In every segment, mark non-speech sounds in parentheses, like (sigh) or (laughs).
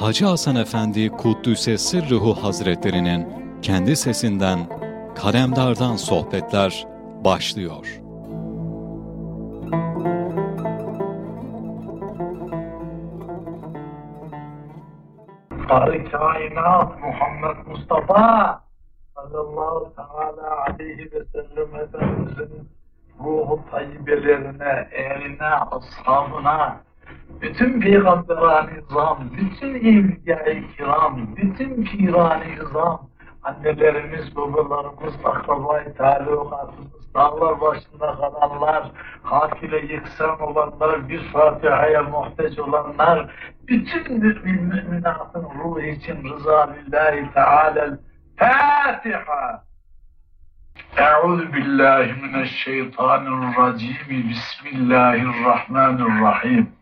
Hacı Hasan Efendi Kuddüs'e Sırrıhu Hazretlerinin kendi sesinden Kalemdar'dan sohbetler başlıyor. Fahri kainat Muhammed Mustafa sallallahu teala aleyhi ve sellem Efendimizin ruhu tayyibelerine, eline, ashabına, bütün peygamberan-ı izam, bütün evliya-i kiram, bütün piran-ı izam, annelerimiz, babalarımız, akrabayı, talukatımız, dağlar başında kalanlar, hak ile yıksan olanlar, bir Fatiha'ya muhtaç olanlar, bütün mümin müminatın ruhu için rıza lillahi teala Fatiha. Euzu billahi mineşşeytanirracim. Bismillahirrahmanirrahim.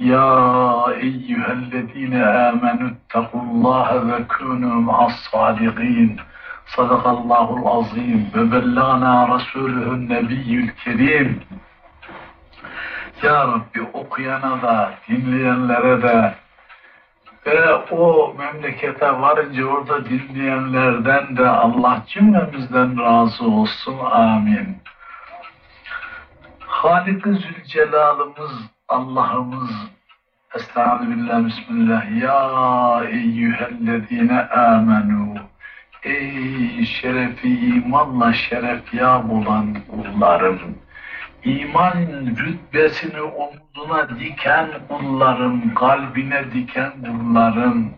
يا أيها الذين آمنوا اتقوا الله وكونوا مع الصادقين صدق الله العظيم وبلغنا رسوله النبي الكريم Ya Rabbi okuyana da dinleyenlere de ve o memlekete varınca orada dinleyenlerden de Allah cümlemizden razı olsun. Amin. Halik-i Zülcelal'ımız, Allah'ımız, Estağfirullah, Bismillah. Ya eyyühellezine amenu. Ey şerefi imanla şeref ya bulan kullarım. İman rütbesini omzuna diken kullarım, kalbine diken kullarım.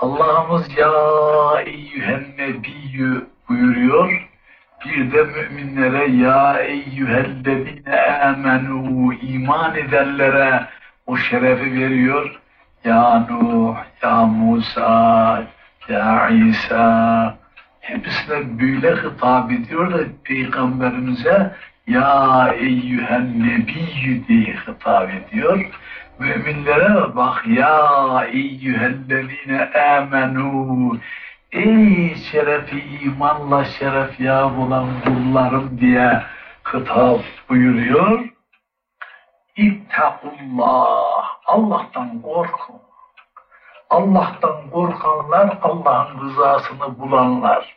Allah'ımız ya eyyühen nebiyyü buyuruyor. Bir de müminlere ya eyyühellezine amenu iman edenlere o şerefi veriyor. Ya Nuh, ya Musa, ya İsa hepsine böyle hitap ediyor da Peygamberimize ya eyyühen nebiyyü diye hitap ediyor. Müminlere bak ya eyyühellezine amenu ey şerefi imanla şeref ya bulan kullarım diye hitap buyuruyor. İttakullah. Allah'tan korkun. Allah'tan korkanlar Allah'ın rızasını bulanlar.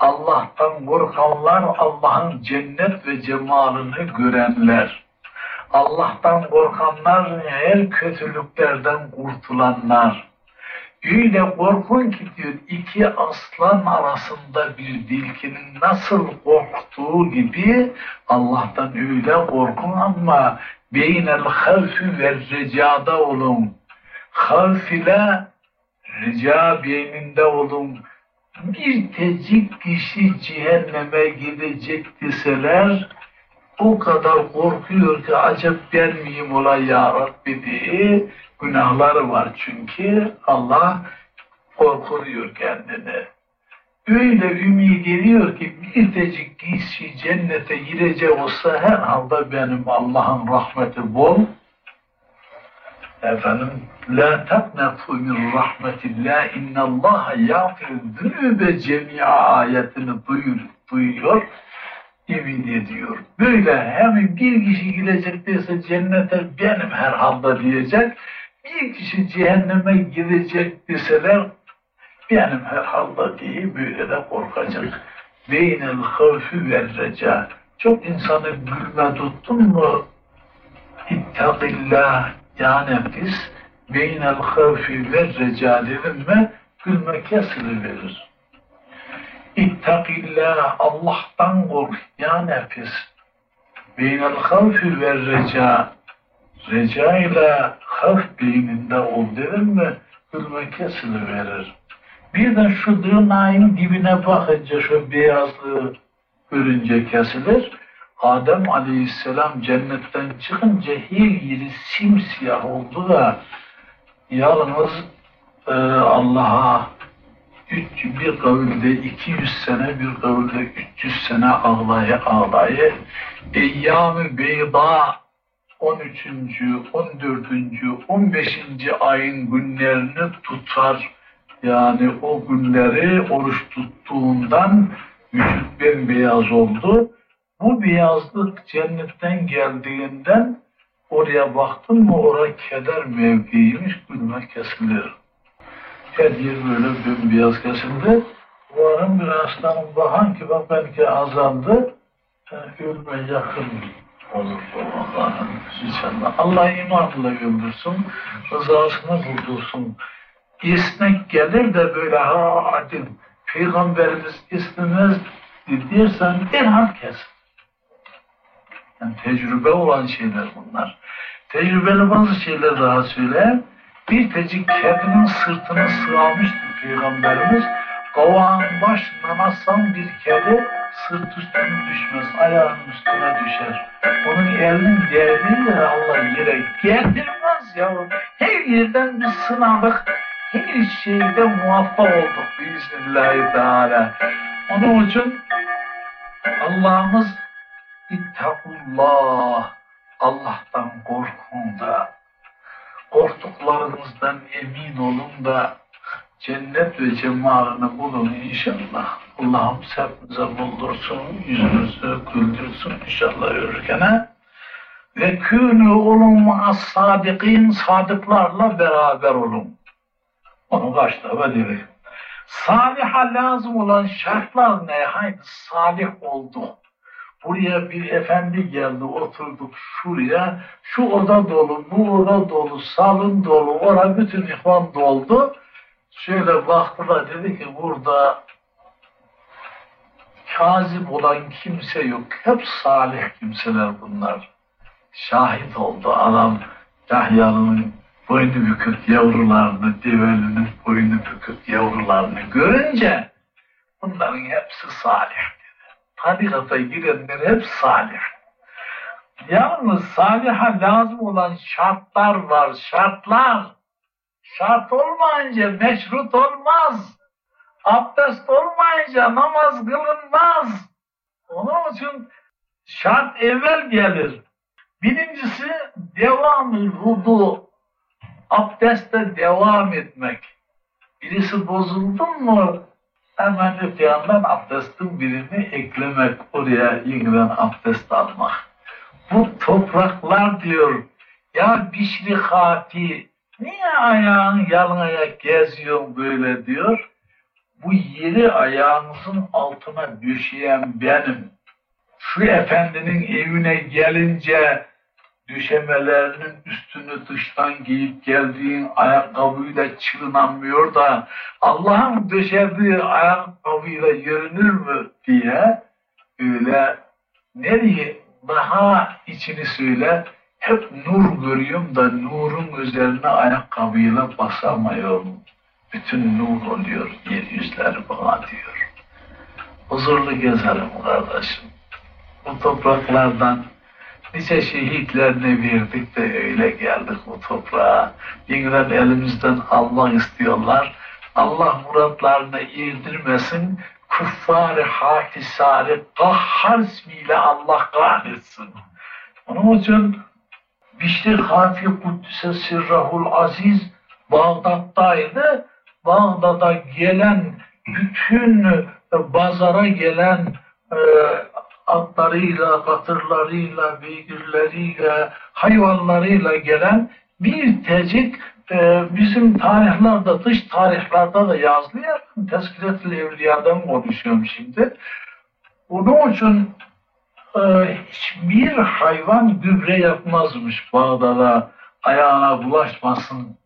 Allah'tan korkanlar Allah'ın cennet ve cemalını görenler. Allah'tan korkanlar her kötülüklerden kurtulanlar. Öyle korkun ki diyor iki aslan arasında bir dilkinin nasıl korktuğu gibi Allah'tan öyle korkun ama beynel havfi ve ricada olun. Havf ile rica beyninde olun. Bir tecik kişi cehenneme gidecek deseler o kadar korkuyor ki acaba ben miyim ola ya Rabbi diye günahları var çünkü Allah korkuyor kendini. Öyle ümit ediyor ki bir tecik kişi cennete girecek olsa herhalde benim Allah'ın rahmeti bol. Efendim, la taknefu min rahmetillah innallaha yağfir zünübe cemi'a ayetini duyur, duyuyor, ümit ediyor. Böyle hem bir kişi girecek dese cennete benim herhalde diyecek, bir kişi cehenneme girecek deseler benim herhalde diye böyle de korkacak. Beynel havfi ve reca. Çok insanı gülme tuttun mu? İttakillah ya nefis beynel havfi ve reca dedim mi gülme kesilir. İttakillah Allah'tan kork ya nefis. Beynel havfi ve reca reca ile havf beyninde ol dedim mi gülme kesilir. Birden şu dırnağın dibine bakınca şu beyazlığı görünce kesilir. Adem aleyhisselam cennetten çıkınca her yeri simsiyah oldu da yalnız e, Allah'a bir kavimde 200 sene, bir kavimde 300 sene ağlaya ağlaya Eyyam-ı Beyda 13. 14. 15. ayın günlerini tutar. Yani o günleri oruç tuttuğundan vücut bembeyaz oldu. Bu beyazlık cennetten geldiğinden Oraya baktın mı oraya keder mevkiymiş gülme kesilir. Her yer böyle bembeyaz kesildi. Varım bir aslanım bakan ki bak belki azaldı. Yani ölme yakın olur Allah'ın inşallah. Allah imanla öldürsün, rızasını buldursun. İsmek gelir de böyle ha adil, Peygamberimiz istemez dersen derhal kes. Yani tecrübe olan şeyler bunlar. Tecrübeli bazı şeyler daha söyle. Bir tecik kedinin sırtını sığamıştı Peygamberimiz. Kavağın başından aslan bir kedi sırt üstüne düşmez, ayağının üstüne düşer. Onun elinin değdiğiyle Allah yere geldirmez ya. Her yerden bir sınavlık, her şeyde muvaffak olduk biiznillahü teala. Onun için Allah'ımız ittakullah, Allah'tan korkun da, korktuklarınızdan emin olun da cennet ve cemalını bulun inşallah. Allah'ım hepimize buldursun, yüzünüzü güldürsün inşallah ölürken. Ve künü olun ma'as sadikin, sadıklarla beraber olun. Onu kaç defa dedik. Saliha lazım olan şartlar ne? Haydi salih olduk. Buraya bir efendi geldi, oturduk şuraya. Şu oda dolu, bu oda dolu, salın dolu, orada bütün ihvan doldu. Şöyle baktılar dedi ki burada kazip olan kimse yok. Hep salih kimseler bunlar. Şahit oldu adam Yahya'nın boynu bükük yavrularını, develinin boynu bükük yavrularını görünce bunların hepsi salih dedi. Tarikata girenler hep salih. Yalnız saliha lazım olan şartlar var, şartlar. Şart olmayınca meşrut olmaz. Abdest olmayınca namaz kılınmaz. Onun için şart evvel gelir. Birincisi devamlı vudu. Abdeste devam etmek. Birisi bozuldu mu hemen öte yandan abdestin birini eklemek. Oraya yeniden abdest almak. Bu topraklar diyor ya bişri hati Niye ayağın yalın ayak geziyorsun böyle diyor. Bu yeri ayağınızın altına düşeyen benim. Şu efendinin evine gelince düşemelerinin üstünü dıştan giyip geldiğin ayakkabıyla çığınamıyor da Allah'ın döşediği ayakkabıyla görünür mü diye öyle nereye daha içini söyle hep nur görüyorum da nurun üzerine ayakkabıyla basamıyorum. Bütün nur oluyor yeryüzleri bana diyor. Huzurlu gezerim kardeşim. Bu topraklardan nice şehitlerini verdik de öyle geldik bu toprağa. Yeniden elimizden almak istiyorlar. Allah muratlarını irdirmesin. Kuffar-ı hakisari kahhar ismiyle Allah kahretsin. Onun için Biştir Hafi Kuddise Sirrahul Aziz Bağdat'taydı. Bağdat'a gelen bütün bazara gelen e, atlarıyla, katırlarıyla, beygirleriyle, hayvanlarıyla gelen bir tecik e, bizim tarihlerde, dış tarihlerde de yazılıyor. Tezkiret-i Evliya'dan konuşuyorum şimdi. Onun için e, hiçbir hayvan gübre yapmazmış Bağdat'a ayağına bulaşmasın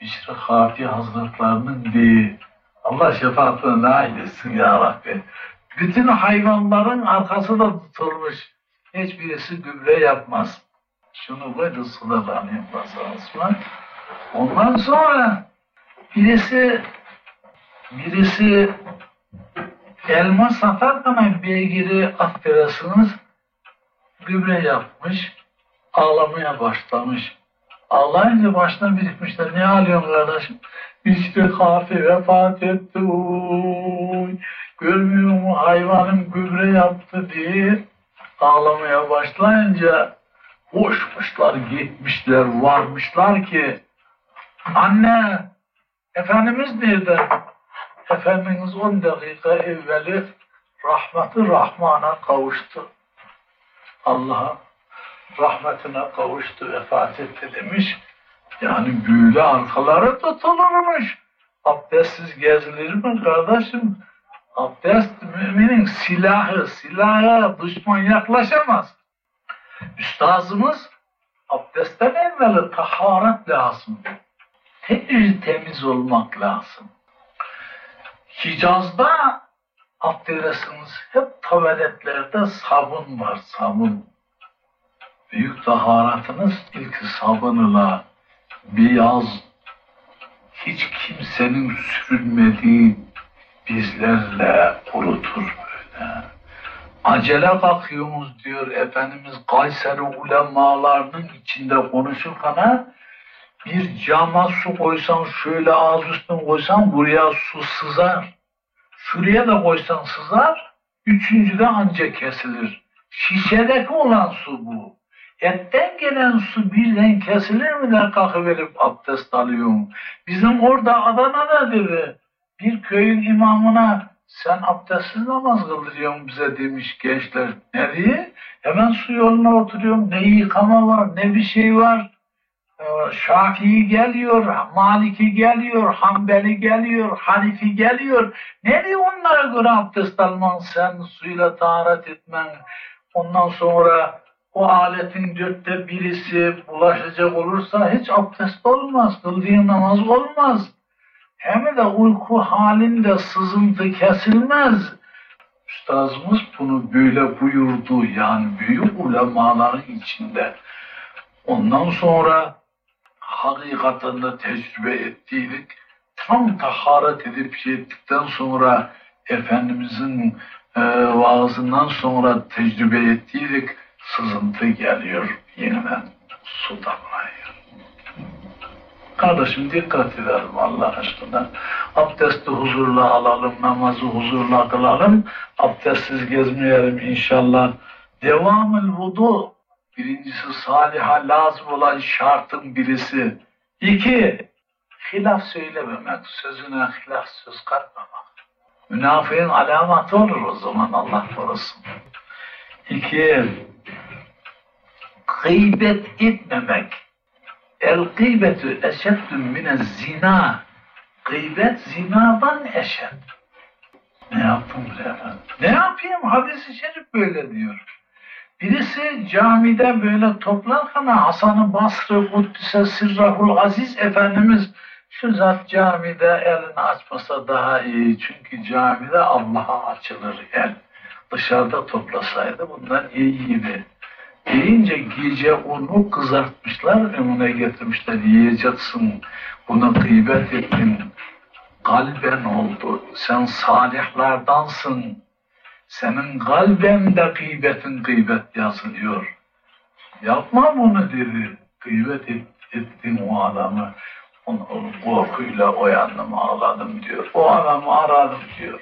Bişri Hafi Hazretlerinin diye. Allah şefaatine nail etsin ya Rabbi. Bütün hayvanların arkası da tutulmuş. Hiçbirisi gübre yapmaz. Şunu böyle sularlanayım basarasına. Ondan sonra birisi birisi elma satarken beygiri affedersiniz gübre yapmış, ağlamaya başlamış. Ağlayınca başına birikmişler. Ne ağlıyorsun kardeşim? İşte kafi vefat etti. Uy. Görmüyor mu hayvanım gübre yaptı diye ağlamaya başlayınca koşmuşlar, gitmişler, varmışlar ki anne Efendimiz nerede? Efendimiz 10 dakika evveli rahmeti Rahman'a kavuştu. Allah'a. Rahmetine kavuştu, vefat etti demiş. Yani böyle arkaları tutulurmuş. Abdestsiz gezilir mi kardeşim? Abdest müminin silahı, silaha düşman yaklaşamaz. Üstazımız abdestten evveli taharet lazım. Temiz temiz olmak lazım. Hicaz'da affedersiniz hep tuvaletlerde sabun var, sabun. Büyük taharatınız ilk sabunla beyaz, hiç kimsenin sürülmediği bizlerle kurutur böyle. Acele kalkıyorsunuz diyor Efendimiz Kayseri ulemalarının içinde konuşurken bir cama su koysan şöyle ağız üstüne koysan buraya su sızar. Şuraya da koysan sızar. Üçüncüde anca kesilir. Şişedeki olan su bu. Etten gelen su birden kesilir mi de kalkıverip abdest alıyorum. Bizim orada Adana'da dedi bir köyün imamına sen abdestsiz namaz kıldırıyorsun bize demiş gençler. Nereye? Hemen su yoluna oturuyorum. Ne yıkama var ne bir şey var. Ee, Şafii geliyor, Maliki geliyor, Hanbeli geliyor, Hanifi geliyor. Nereye onlara göre abdest alman, sen suyla taharet etmen. Ondan sonra o aletin dörtte birisi bulaşacak olursa hiç abdest olmaz, kıldığın namaz olmaz. Hem de uyku halinde sızıntı kesilmez. Üstazımız bunu böyle buyurdu yani büyük ulemaların içinde. Ondan sonra hakikaten de tecrübe ettiydik. Tam taharet edip şey ettikten sonra Efendimizin e, vaazından sonra tecrübe ettiydik. Sızıntı geliyor yeniden su damlıyor. Kardeşim dikkat edelim Allah aşkına. Abdesti huzurla alalım, namazı huzurla kılalım. Abdestsiz gezmeyelim inşallah. Devamül vudu. Birincisi saliha lazım olan şartın birisi. İki, hilaf söylememek, sözüne hilaf söz katmamak. Münafığın alamatı olur o zaman Allah korusun. İki, gıybet etmemek. El gıybetü eşeddün mine zina. Gıybet zinadan eşed. Ne yaptım bre efendim? Ne yapayım? Hadis-i şerif böyle diyor. Birisi camide böyle toplarken Hasan-ı Basri Kuddise Sirrahul Aziz Efendimiz şu zat camide elini açmasa daha iyi. Çünkü camide Allah'a açılır el. Dışarıda toplasaydı bundan iyiydi. Deyince gece onu kızartmışlar, önüne getirmişler. Yiyeceksin, bunu gıybet ettin. Kalben oldu. Sen salihlardansın. Senin kalbende gıybetin gıybet yazılıyor. Yapma bunu dedi. Gıybet et, ettin o adamı. Onu, onu korkuyla oyandım, ağladım diyor. O adamı aradım diyor.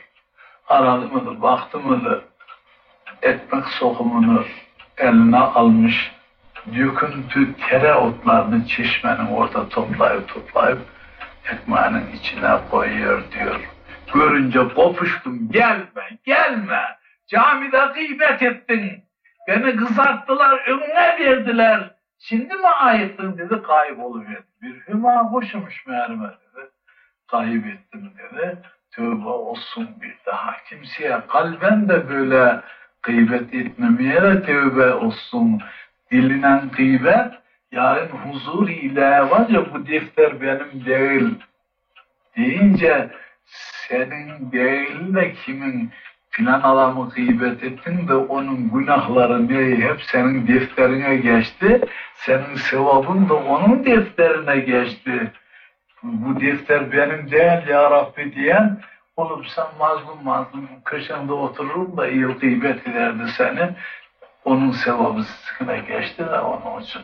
Aradım mı baktım mı ekmek sokumunu eline almış döküntü tere otlarını çeşmenin orada toplayıp toplayıp ekmeğinin içine koyuyor diyor. Görünce kopuştum gelme gelme camide gıybet ettin beni kızarttılar önüne verdiler şimdi mi ayıttın dedi kayboluverdi. Bir hüma hoşumuş meğerime dedi. Kaybettim dedi. Tövbe olsun bir daha kimseye kalben de böyle gıybet etmemeye de tövbe olsun. Dilinen gıybet, yarın huzur ile var ya bu defter benim değil deyince senin değil de kimin filan adamı gıybet ettin de onun günahları ne hep senin defterine geçti. Senin sevabın da onun defterine geçti. Bu defter benim değil ya Rabbi diyen Oğlum sen mazlum mazlum köşende otururum da iyi gıybet ederdi seni. Onun sevabı sıkına geçti de onun için.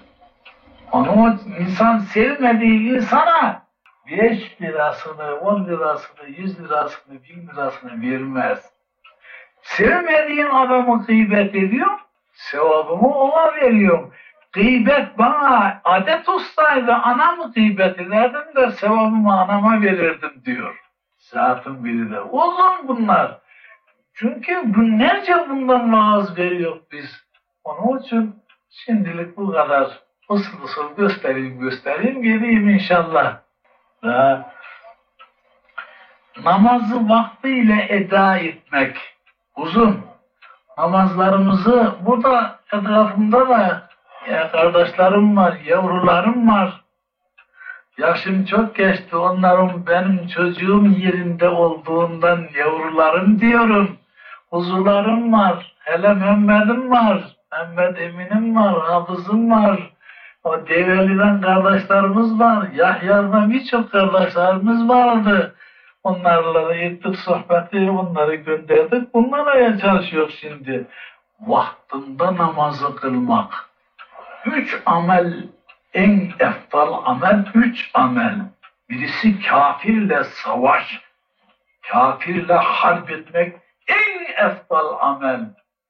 Onun insan sevmediği insana beş lirasını, on lirasını, yüz lirasını, bin lirasını vermez. Sevmediğin adamı gıybet ediyor, sevabımı ona veriyorum. Gıybet bana adet ustaydı, anamı gıybet ederdim de sevabımı anama verirdim diyor. Zatın biri de. Uzun bunlar. Çünkü binlerce bundan vaaz veriyor biz. Onun için Şimdilik bu kadar. Isıl ısıl göstereyim göstereyim geleyim inşallah. Ha. Namazı vaktiyle eda etmek uzun. Namazlarımızı burada etrafımda da ya kardeşlerim var, yavrularım var. Yaşım çok geçti. Onların benim çocuğum yerinde olduğundan yavrularım diyorum. Kuzularım var. Hele Mehmet'im var. Mehmet Emin'im var. Hafız'ım var. O Develi'den kardeşlerimiz var. Yahya'dan birçok kardeşlerimiz vardı. Onlarla da ettik sohbeti, onları gönderdik. Bunlara çalışıyor şimdi. Vaktinde namazı kılmak. Üç amel en eftal amel üç amel. Birisi kafirle savaş, kafirle harp etmek en eftal amel.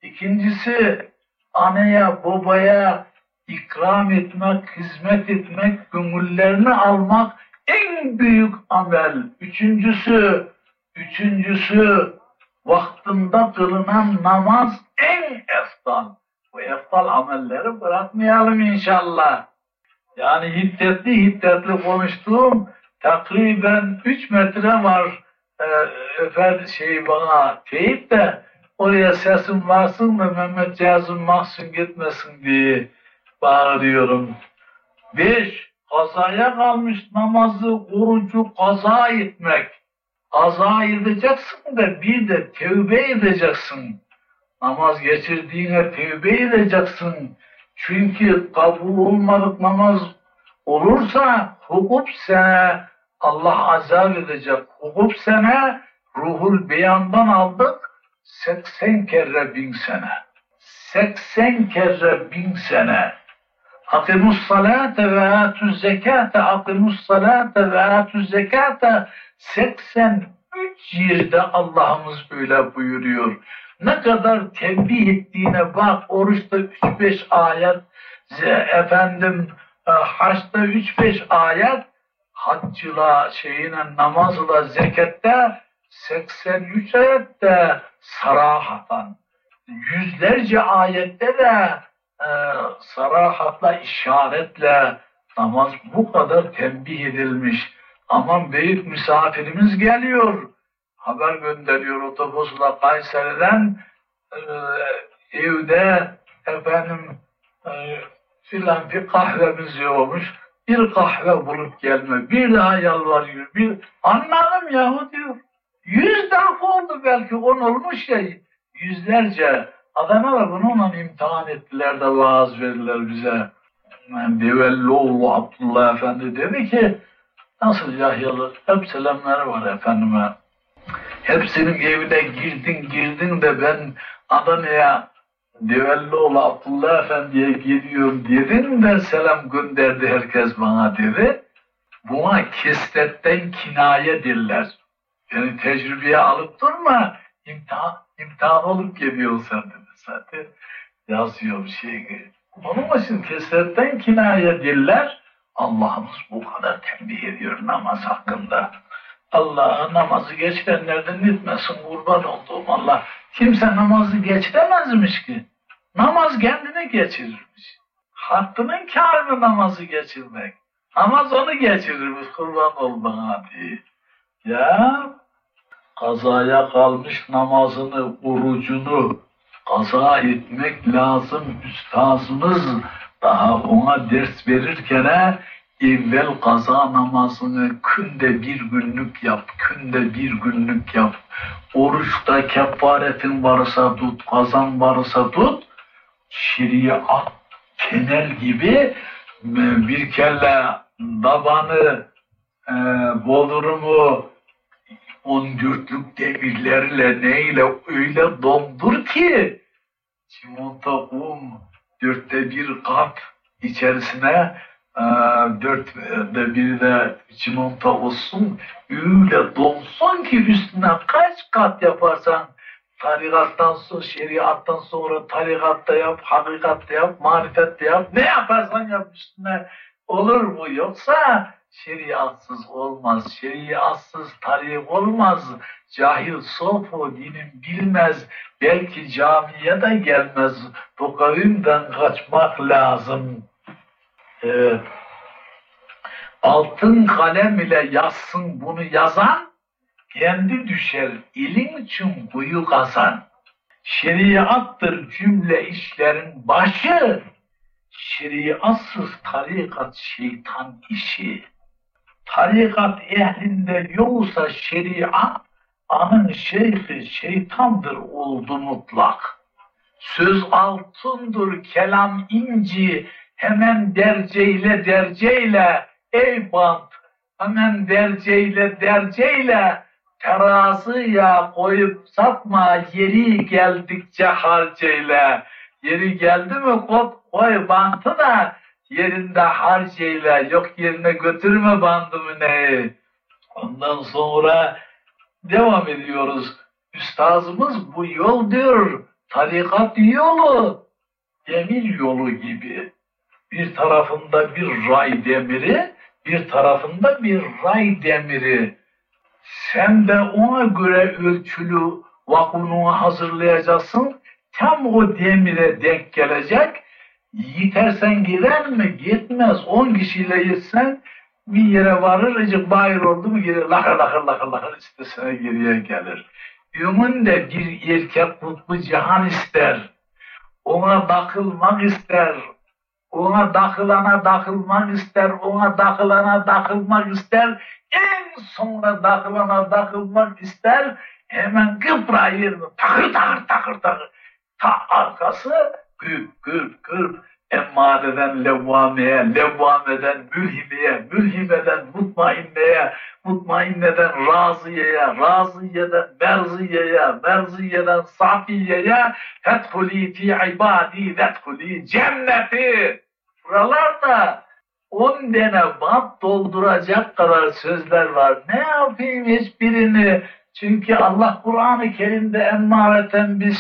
İkincisi anaya babaya ikram etmek, hizmet etmek, gönüllerini almak en büyük amel. Üçüncüsü, üçüncüsü vaktinde kılınan namaz en eftal. Bu eftal amelleri bırakmayalım inşallah. Yani hiddetli hiddetli konuştuğum takriben 3 metre var e, efendim şey bana teyip de oraya sesim varsın da Mehmet Cazım mahzun gitmesin diye bağırıyorum. Beş, kazaya kalmış namazı, orucu kaza etmek. Kaza edeceksin de bir de tevbe edeceksin. Namaz geçirdiğine tevbe edeceksin. Çünkü kabul olmadık namaz olursa hukuk sene Allah azap edecek. Hukuk sene ruhul beyandan aldık 80 kere bin sene. 80 kere bin sene. Akimus salate ve atuz zekate, akimus salate ve atuz zekate 83 yerde Allah'ımız böyle buyuruyor. Ne kadar tembih ettiğine bak. Oruçta 3-5 ayet, efendim e, haçta 3-5 ayet, haccıla, şeyine, namazla, zekatte 83 ayette sarahatan. Yüzlerce ayette de e, sarahatla, işaretle namaz bu kadar tembih edilmiş. Aman büyük misafirimiz geliyor haber gönderiyor otobüsle Kayseri'den e, evde efendim e, filan bir kahvemiz yokmuş. Bir kahve bulup gelme. Bir daha yalvarıyor. Bir anladım yahu diyor. Yüz defa oldu belki on olmuş ya yüzlerce. Adamlar bununla imtihan ettiler de vaaz verirler bize. Yani Abdullah Efendi dedi ki nasıl Yahyalı hep selamları var efendime. Hepsinin evine girdin girdin de ben Adana'ya Develloğlu Abdullah Efendi'ye gidiyorum dedin de selam gönderdi herkes bana dedi. Buna kesretten kinaye derler. Yani tecrübeye alıp durma, imtihan, imtihan olup geliyorsan dedi zaten. Yazıyor bir şey. Onun için kesretten kinaye derler. Allah'ımız bu kadar tembih ediyor namaz hakkında. Allah'a namazı geçirenlerden etmesin kurban olduğum Allah. Kimse namazı geçiremezmiş ki. Namaz kendini geçirirmiş. Hakkının kârı namazı geçirmek. Namaz onu geçirirmiş kurban ol bana. Ya kazaya kalmış namazını, orucunu kaza etmek lazım. Üstazımız daha ona ders verirken evvel kaza namazını günde bir günlük yap, günde bir günlük yap. Oruçta kefaretin varsa tut, kazan varsa tut. Şeriat kenel gibi e, bir kelle dabanı, e, bodrumu, on dörtlük demirlerle neyle öyle dondur ki çimento un dörtte bir kap içerisine ee, dörtte biri de çimento olsun, öyle donsun ki üstüne kaç kat yaparsan tarikattan sonra, şeriattan sonra tarikatta yap, hakikatte yap, marifette yap, ne yaparsan yap üstüne olur mu? Yoksa şeriatsız olmaz, şeriatsız tarik olmaz, cahil sofu dinin bilmez, belki camiye de gelmez, bu kaçmak lazım. Altın kalem ile yazsın bunu yazan, kendi düşer ilim için kuyu kazan. Şeriattır cümle işlerin başı, şeriatsız tarikat şeytan işi. Tarikat ehlinde yoksa şeriat, anın şeyhi şeytandır oldu mutlak. Söz altındır, kelam inci, hemen derceyle derceyle, ey bant, hemen derceyle derceyle, terazıya koyup satma, yeri geldikçe harceyle. Yeri geldi mi koy, koy bantı da yerinde harceyle, yok yerine götürme bandımı ne. Ondan sonra devam ediyoruz. Üstazımız bu yol diyor, tarikat yolu, demir yolu gibi. Bir tarafında bir ray demiri, bir tarafında bir ray demiri. Sen de ona göre ölçülü vakunu hazırlayacaksın. Tam o demire denk gelecek. Yitersen gider mi? Gitmez. On kişiyle gitsen bir yere varır, ıcık bayır oldu mu gelir, lakır lakır lakır lakır istesine geriye gelir. Ümün de bir erkek kutbu cihan ister. Ona bakılmak ister. Ona dakılana dakılmak ister. Ona dakılana dakılmak ister. En sonra dakılana dakılmak ister. Hemen kıprayır. Takır takır takır takır. Ta arkası gırp gırp gırp emmareden levvameye, levvameden mülhimeye, mülhimeden mutmainneye, mutmainneden raziyeye, raziyeden merziyeye, merziyeden safiyeye, fethuli fi ibadi, fethuli cenneti. Buralarda on tane bant dolduracak kadar sözler var. Ne yapayım hiçbirini? Çünkü Allah Kur'an-ı Kerim'de emmareten bir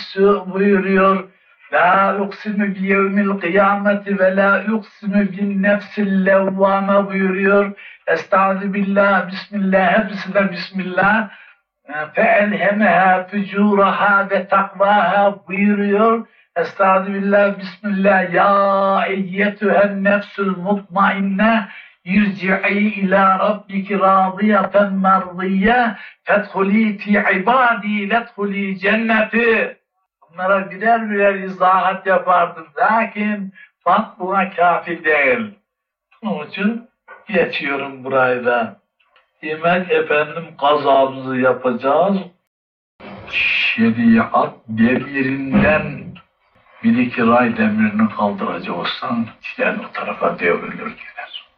buyuruyor. La uksimu bi yevmil kıyameti ve la uksimu bin nefsil levvame buyuruyor. Estaizu billah, bismillah, hepsi de bismillah. Feelhemeha fücuraha ve takvaha buyuruyor. Estaizu billah, bismillah. Ya eyyetühen nefsül mutmainne yirci'i ila rabbiki radiyeten merdiye fedhuli fi ibadi ledhuli cenneti bunlara birer birer izahat yapardım. Lakin bak buna kafi değil. Onun için geçiyorum burayı da. Demek efendim kazamızı yapacağız. Şeriat demirinden bir iki ray demirini kaldıracak olsan tren o tarafa devrilir gider.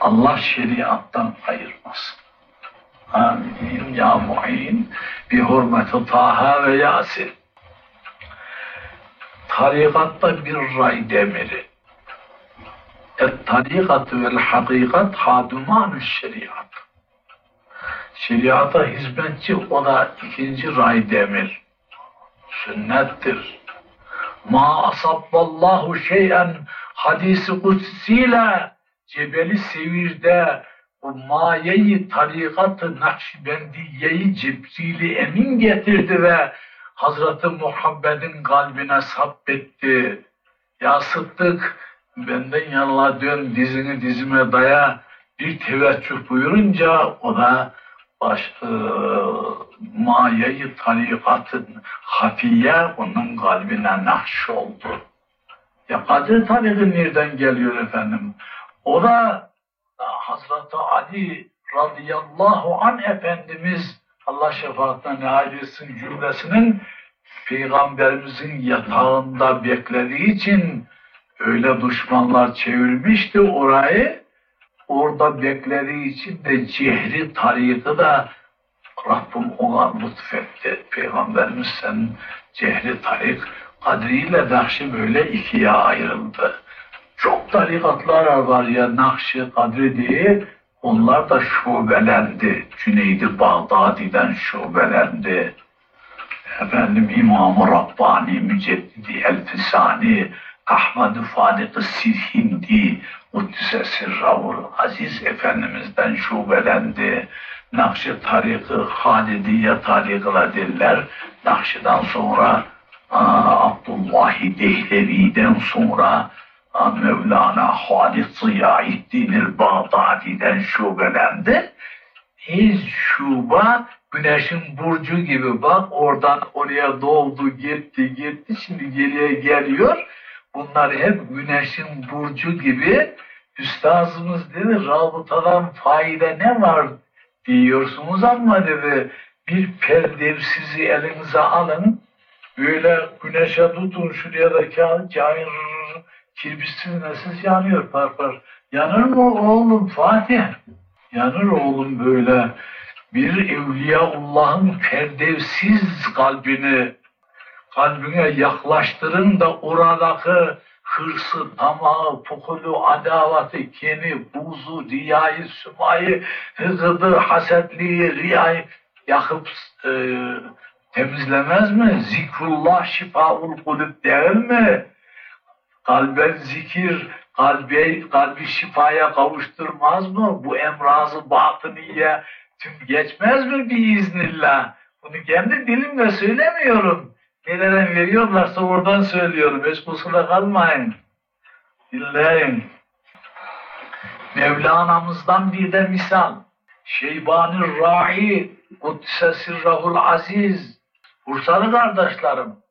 Allah şeriattan ayırmasın. Amin ya mu'in bi hurmeti Taha ve Yasin tarikatta bir ray demiri. Et tarikatı vel hakikat hadumanü şeriat. Şeriata hizmetçi o da ikinci ray demir. Sünnettir. Ma asabballahu şeyen hadisi kutsiyle Cebeli Sevir'de bu mayeyi tarikatı Nakşibendiye'yi Cibril-i Emin getirdi ve Hazreti Muhammed'in kalbine sabbetti. Ya Sıddık benden yanına dön dizini dizime daya bir teveccüh buyurunca o da baş, e, mayeyi tarikatın hafiye onun kalbine nakş oldu. Ya Kadir tarikı nereden geliyor efendim? O da Hazreti Ali radıyallahu an Efendimiz Allah şefaatine nail etsin cümlesinin Peygamberimizin yatağında beklediği için öyle düşmanlar çevirmişti orayı. Orada beklediği için de cehri tarikı da Rabbim ona lütfetti. Peygamberimiz sen cehri tarik kadriyle Nakşi böyle ikiye ayrıldı. Çok tarikatlar var ya Nakşi Kadri diye onlar da şubelendi. Cüneydi Bağdadi'den şubelendi. Efendim İmam-ı Rabbani, Müceddidi Elfisani, Ahmad-ı Fadik-i Sirhindi Kuddise Sirravul Aziz Efendimiz'den şubelendi. Nakşi tarikı Halidiye tarikıla derler. Nakşi'den sonra Abdullahi Dehlevi'den sonra Mevlana Halid Ziyaettin el-Bağdadi'den şubelendi. Hiç şuba güneşin burcu gibi bak oradan oraya doğdu gitti gitti şimdi geriye geliyor. Bunlar hep güneşin burcu gibi. Üstazımız dedi rabıtadan fayda ne var diyorsunuz ama dedi bir perdevsizi elinize alın böyle güneşe tutun şuraya da kağıt kirpisiz nesiz yanıyor par par. Yanır mı oğlum Fatih? Yanır oğlum böyle bir Evliyaullah'ın perdevsiz kalbini kalbine yaklaştırın da oradaki hırsı, tamağı, pukulu, adavatı, keni, buzu, riyayı, sümayı, hızıdı, hasetliği, riyayı yakıp e, temizlemez mi? Zikrullah şifaul kulüp değil mi? Kalben zikir, kalbi, kalbi şifaya kavuşturmaz mı? Bu emrazı batıniye tüm geçmez mi biiznillah? Bunu kendi dilimle söylemiyorum. Nereden veriyorlarsa oradan söylüyorum. Hiç kusura kalmayın. Dinleyin. Mevlana'mızdan bir de misal. Şeybani Ra'i Kuddise Sirrahul Aziz Bursalı kardeşlerim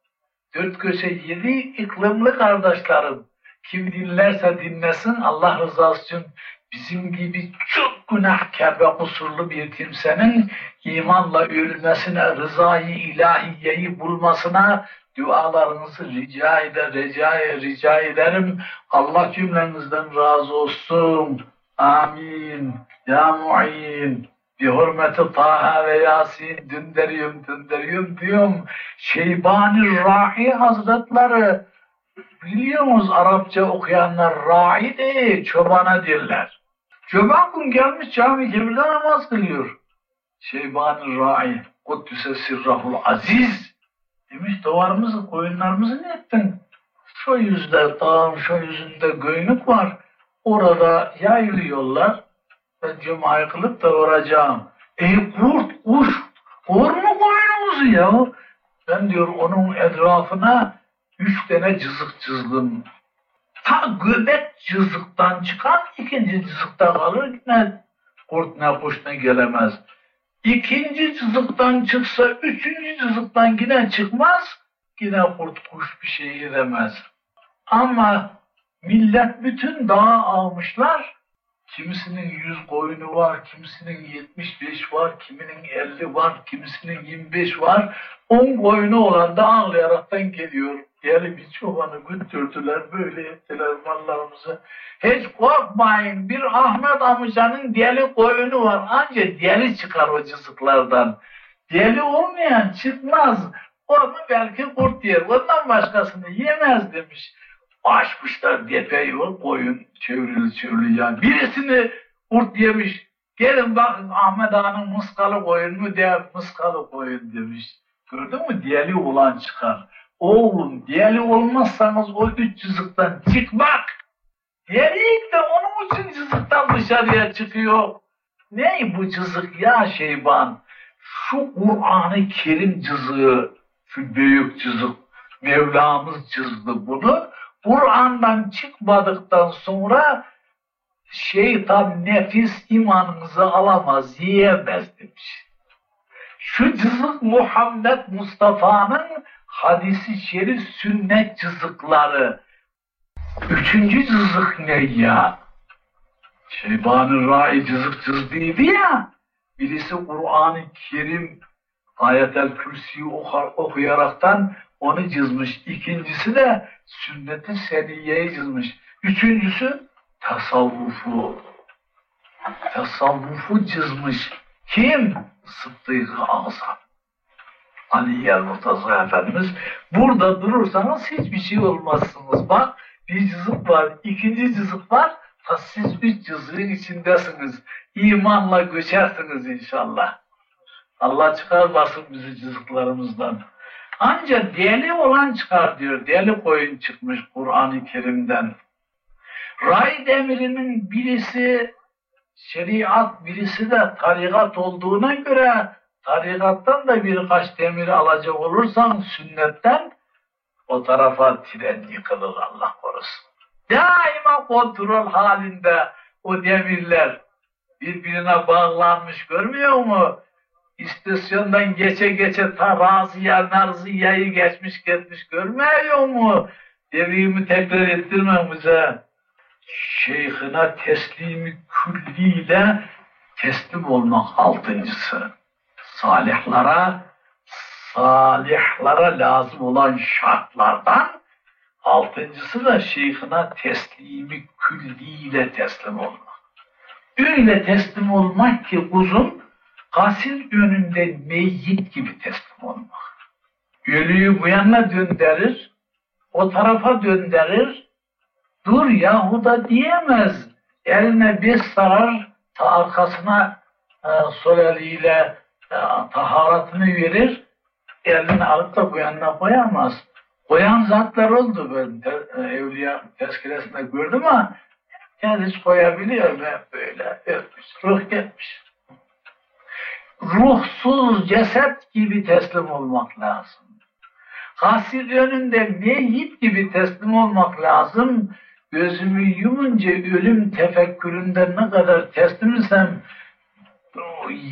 dört köşe yedi iklimli kardeşlerim kim dinlerse dinlesin Allah rızası için bizim gibi çok günahkar ve kusurlu bir kimsenin imanla ölmesine, rızayı ilahiyeyi bulmasına dualarınızı rica eder, rica, rica ederim. Allah cümlenizden razı olsun. Amin. Ya mu'in. Bir hürmeti Taha ve Yasin dünderiyorum, dünderiyorum diyorum. Şeybani Rahi Hazretleri biliyorsunuz Arapça okuyanlar rahi değil, çobana derler. Çoban kun gelmiş cami kebirde namaz kılıyor. Şeybani Ra'i, Kuddüse Sirrahul Aziz demiş davarımızı, koyunlarımızı ne ettin? Şu yüzde dağın şu yüzünde göynük var. Orada yayılıyorlar. Ben cumayı kılıp da varacağım. Ey kurt, kuş, kor mu koyunumuzu ya? Ben diyor onun etrafına üç tane cızık çizdim. Ta göbek cızıktan çıkan ikinci cızıkta kalır yine kurt ne kuş ne gelemez. İkinci cızıktan çıksa üçüncü cızıktan yine çıkmaz. Yine kurt kuş bir şey yemez. Ama millet bütün dağa almışlar. Kimisinin yüz koyunu var, kimisinin 75 var, kiminin 50 var, kimisinin 25 var. 10 koyunu olan da ağlayaraktan geliyor. Yani bir çobanı götürdüler, böyle ettiler mallarımızı. Hiç korkmayın, bir Ahmet amcanın deli koyunu var. Ancak deli çıkar o cızıklardan. Deli olmayan çıkmaz. Onu belki kurt yer, ondan başkasını yemez demiş. Açmışlar depeyi o koyun çevrili çevrili yani. Birisini kurt yemiş. Gelin bakın Ahmet Ağa'nın muskalı koyun mu diye muskalı koyun demiş. Gördün mü? Diyeli olan çıkar. Oğlum diyeli olmazsanız o üç cızıktan çıkmak. Diyelik de onun için cızıktan dışarıya çıkıyor. Ne bu cızık ya Şeyban? Şu Kur'an-ı Kerim cızığı, şu büyük cızık. Mevlamız çizdi bunu. Kur'an'dan çıkmadıktan sonra şeytan nefis imanınızı alamaz, yiyemez demiş. Şu cızık Muhammed Mustafa'nın hadisi şerif sünnet cızıkları. Üçüncü cızık ne ya? Şeybanı Rai cızık cızdıydı ya. Birisi Kur'an-ı Kerim ayetel kürsüyü okuyaraktan onu cızmış. İkincisi de sünnet-i seniyeyi cızmış. Üçüncüsü tasavvufu. Tasavvufu cızmış. Kim? Sıddık-ı Azam. Ali Yer Murtaza Efendimiz. Burada durursanız hiçbir şey olmazsınız. Bak bir cızık var, ikinci cızık var. Ta siz üç cızığın içindesiniz. İmanla göçersiniz inşallah. Allah çıkarmasın bizi cızıklarımızdan. Ancak deli olan çıkar diyor. Deli koyun çıkmış Kur'an-ı Kerim'den. Ray demirinin birisi şeriat, birisi de tarikat olduğuna göre tarikattan da birkaç demir alacak olursan sünnetten o tarafa tren yıkılır Allah korusun. Daima kontrol halinde o demirler birbirine bağlanmış görmüyor mu? İstasyondan geçe geçe ta Raziye, Narziye'yi geçmiş gitmiş görmüyor mu? Dediğimi tekrar ettirmem bize. Şeyhine teslimi külliyle teslim olmak altıncısı. Salihlara, salihlara lazım olan şartlardan altıncısı da şeyhine teslimi külliyle teslim olmak. Öyle teslim olmak ki uzun, kasil önünde meyyit gibi teslim olmak. Ölüyü bu yana döndürür, o tarafa döndürür, dur yahu da diyemez. Eline bir sarar, ta arkasına e, sol eliyle e, taharatını verir, elini alıp da bu yanına koyamaz. Koyan zatlar oldu ben te, e, evliya tezkiresinde gördüm ama kendisi koyabiliyor ve böyle öpmüş, ruh gelmiş. Ruhsuz ceset gibi teslim olmak lazım. Hasil önünde meyyit gibi teslim olmak lazım. Gözümü yumunca ölüm tefekküründe ne kadar teslimsem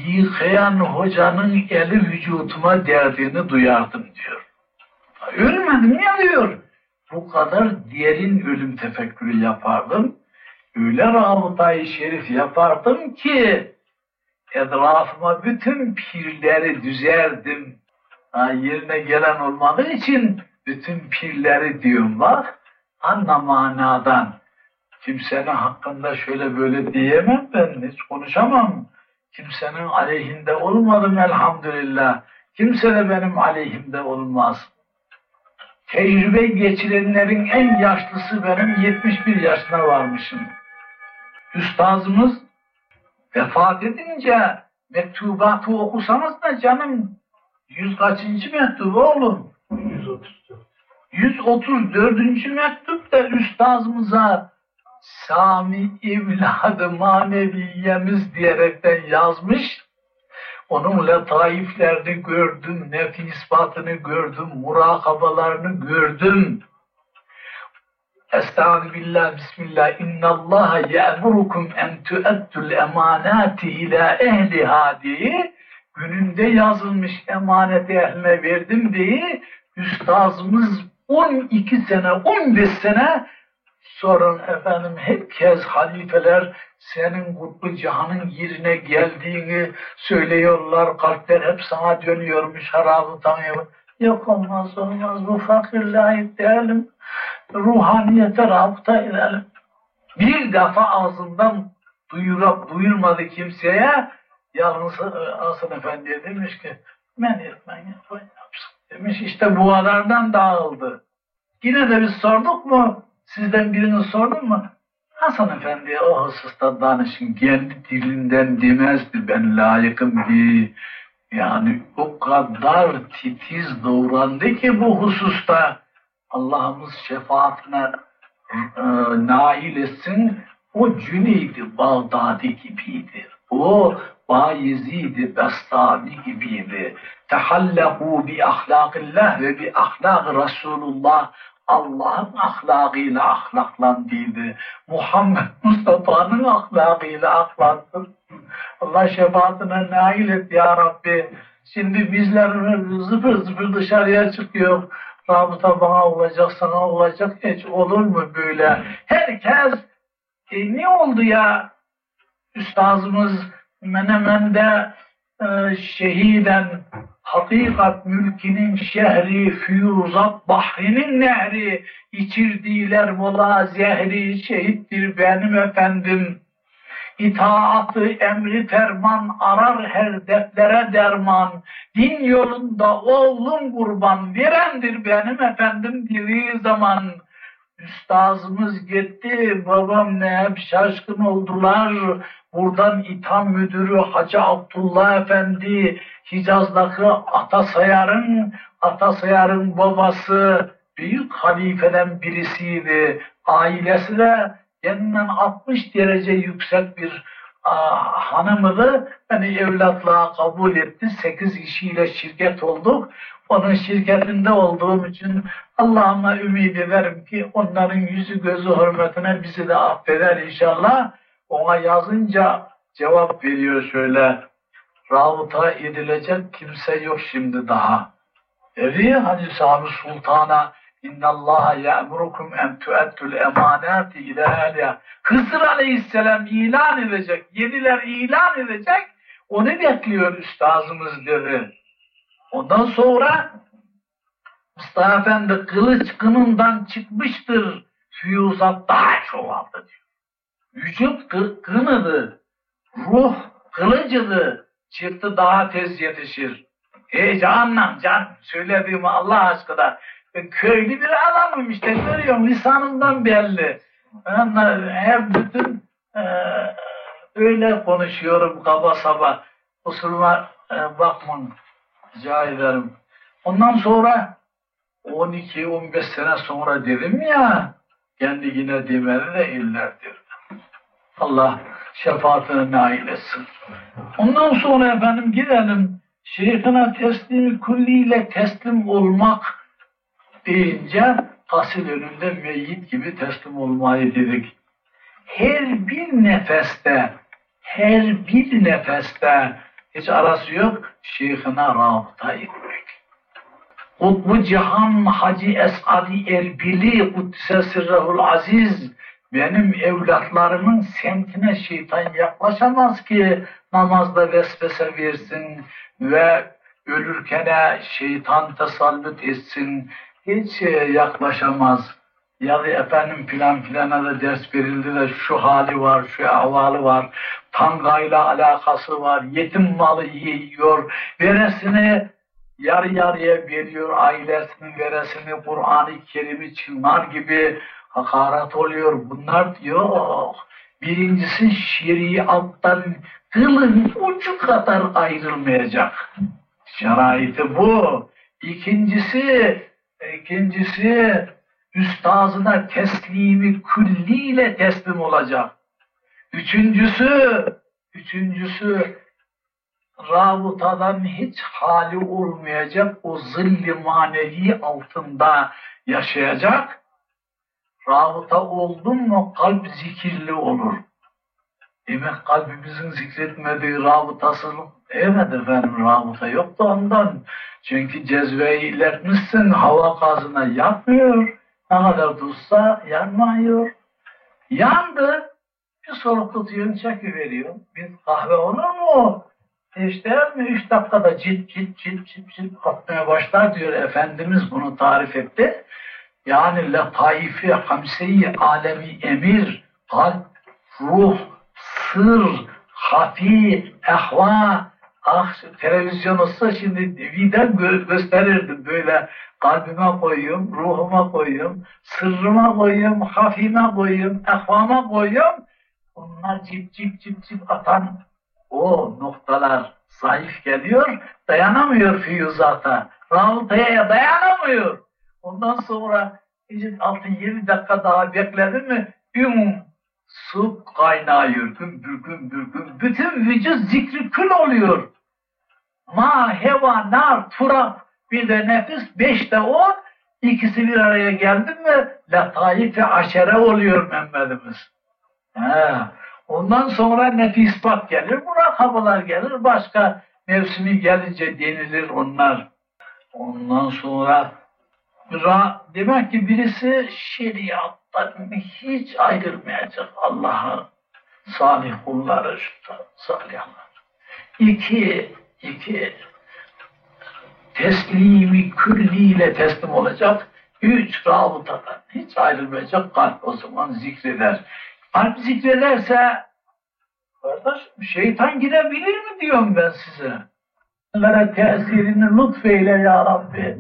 yıkayan hocanın eli vücutuma derdiğini duyardım diyor. Ölmedim ya diyor. Bu kadar derin ölüm tefekkürü yapardım. Öyle rabıtayı şerif yapardım ki etrafıma bütün pirleri düzerdim. Ha, yerine gelen olmadığı için bütün pirleri diyorum bak anla manadan. Kimsenin hakkında şöyle böyle diyemem ben hiç konuşamam. Kimsenin aleyhinde olmadım elhamdülillah. Kimse de benim aleyhimde olmaz. Tecrübe geçirenlerin en yaşlısı benim 71 yaşına varmışım. Üstazımız vefat edince mektubatı okusanız da canım yüz kaçıncı mektubu oğlum? 134. 134. mektupta üstazımıza Sami evladı maneviyemiz diyerekten yazmış. Onun letaiflerini gördüm, nefi ispatını gördüm, murakabalarını gördüm. Estağfirullah, billah, bismillah. İnna Allah ya'murukum en tu'addul emanati ila ehliha diye gününde yazılmış emaneti ehline verdim diye üstazımız 12 sene, 15 sene sorun efendim herkes halifeler senin kutlu cihanın yerine geldiğini söylüyorlar. Kalpler hep sana dönüyormuş, harabı tanıyor. Yok olmaz olmaz bu fakirle ait değilim. Ruhaniyete rabıta edelim. Bir defa ağzından duyura, duyurmadı kimseye yalnız Hasan Efendi'ye demiş ki ben etmen yapın yapsın. Demiş işte bu kadardan dağıldı. Yine de biz sorduk mu? Sizden birini sordum mu? Hasan Efendi o hususta danışın kendi dilinden demezdi ben layıkım diye. Yani o kadar titiz davrandı ki bu hususta Allah'ımız şefaatine e, nail etsin. O Cüneydi Bağdadi gibiydi. O Bayezid Bestami gibiydi. Tehallaku bi ahlakillah ve bi ahlak Resulullah Allah'ın ahlakıyla ahlaklandıydı. Muhammed Mustafa'nın ahlakıyla ahlaklandı. Allah şefaatine nail et ya Rabbi. Şimdi bizler zıfır zıfır dışarıya çıkıyor. Rabıta bana olacak, sana olacak. Hiç olur mu böyle? Herkes e, ne oldu ya? Üstazımız Menemen'de e, şehiden hakikat mülkinin şehri, füyuzat bahrinin nehri, içirdiler mola zehri, şehittir benim efendim. İtaatı emri ferman arar her dertlere derman. Din yolunda oğlum kurban verendir benim efendim dediği zaman. Üstazımız gitti, babam ne hep şaşkın oldular. Buradan İtham Müdürü Hacı Abdullah Efendi Hicaz'daki Atasayar'ın Atasayar'ın babası büyük halifeden birisiydi. Ailesi de kendinden 60 derece yüksek bir hanımını beni evlatlığa kabul etti. Sekiz kişiyle şirket olduk. Onun şirketinde olduğum için Allah'ıma ümit ederim ki onların yüzü gözü hürmetine bizi de affeder inşallah. Ona yazınca cevap veriyor şöyle. Rabıta edilecek kimse yok şimdi daha. Evi Hacı Sami Sultan'a İnna Allah ya'murukum en tu'ettul emanati ila ehliha. Hızır Aleyhisselam ilan edecek, yeniler ilan edecek. Onu bekliyor üstazımız dedi. Ondan sonra Mustafa Efendi kılıç kınından çıkmıştır. Füyuzat daha çoğaldı diyor. Vücut kınıdı. Ruh kılıcıdı. Çıktı daha tez yetişir. Heyecanla can söylediğimi Allah aşkına köylü bir adamım işte görüyorum lisanımdan belli. Ben hep bütün e, öyle konuşuyorum kaba saba. Kusuruma e, bakmayın rica ederim. Ondan sonra 12-15 sene sonra dedim ya kendi yine demeli de illerdir. Allah şefaatine nail etsin. Ondan sonra efendim gidelim şeyhine teslimi kulliyle teslim olmak deyince asil önünde meyyit gibi teslim olmayı dedik. Her bir nefeste, her bir nefeste hiç arası yok şeyhine rabıta etmek. Kutbu Cihan Hacı Esadi Erbili Kuddise Sirrahul Aziz benim evlatlarımın semtine şeytan yaklaşamaz ki namazda vesvese versin ve ölürken şeytan tesallut etsin hiç yaklaşamaz. Ya da efendim filan filana da ders verildi de şu hali var, şu ahvalı var, tangayla alakası var, yetim malı yiyor, veresini yarı yarıya veriyor, ailesinin veresini Kur'an-ı Kerim'i çınlar gibi hakaret oluyor. Bunlar yok. Birincisi şeriattan kılın ucu kadar ayrılmayacak. Şeraiti bu. İkincisi İkincisi üstazına teslimi külliyle teslim olacak. Üçüncüsü, üçüncüsü rabıtadan hiç hali olmayacak o zilli manevi altında yaşayacak. Rabıta oldu mu kalp zikirli olur. Demek kalbimizin zikretmediği rabıtasılık evet efendim rabıta yok da ondan. Çünkü cezveyi iletmişsin hava gazına yapmıyor. Ne kadar tutsa yanmıyor. Yandı. Bir soluk tutuyorsun çekiveriyor. Bir kahve olur mu? İşte mi? Üç dakikada cip cip cip cip cip atmaya başlar diyor. Efendimiz bunu tarif etti. Yani letaifi hamseyi alemi emir, kalp, ruh, sır, hafi, ehva, ah televizyon olsa şimdi videom gö gösterirdim böyle kalbime koyuyorum, ruhuma koyuyorum, sırrıma koyuyorum, hafime koyuyorum, ehvama koyuyorum. Bunlar cip cip cip cip atan o noktalar zayıf geliyor, dayanamıyor füyüzata. Rabıtaya dayanamıyor. Ondan sonra 6-7 dakika daha bekledi mi, üm su kaynağıyor, gümbür gümbür gümbür. Bütün vücut zikri kül oluyor. Ma, heva, nar, turap, bir de nefis, beş de o. İkisi bir araya geldi mi letaif-i aşere oluyor Mehmet'imiz. He. Ondan sonra nefis bak gelir, murakabalar gelir, başka mevsimi gelince denilir onlar. Ondan sonra demek ki birisi şeriattan hiç ayrılmayacak Allah'ın salih kulları, salihler. İki, iki, teslimi külliyle teslim olacak. Üç, rabıtadan hiç ayrılmayacak kalp o zaman zikreder. Kalp zikrederse kardeş şeytan gidebilir mi diyorum ben size. Onlara tesirini lütfeyle ya Rabbi.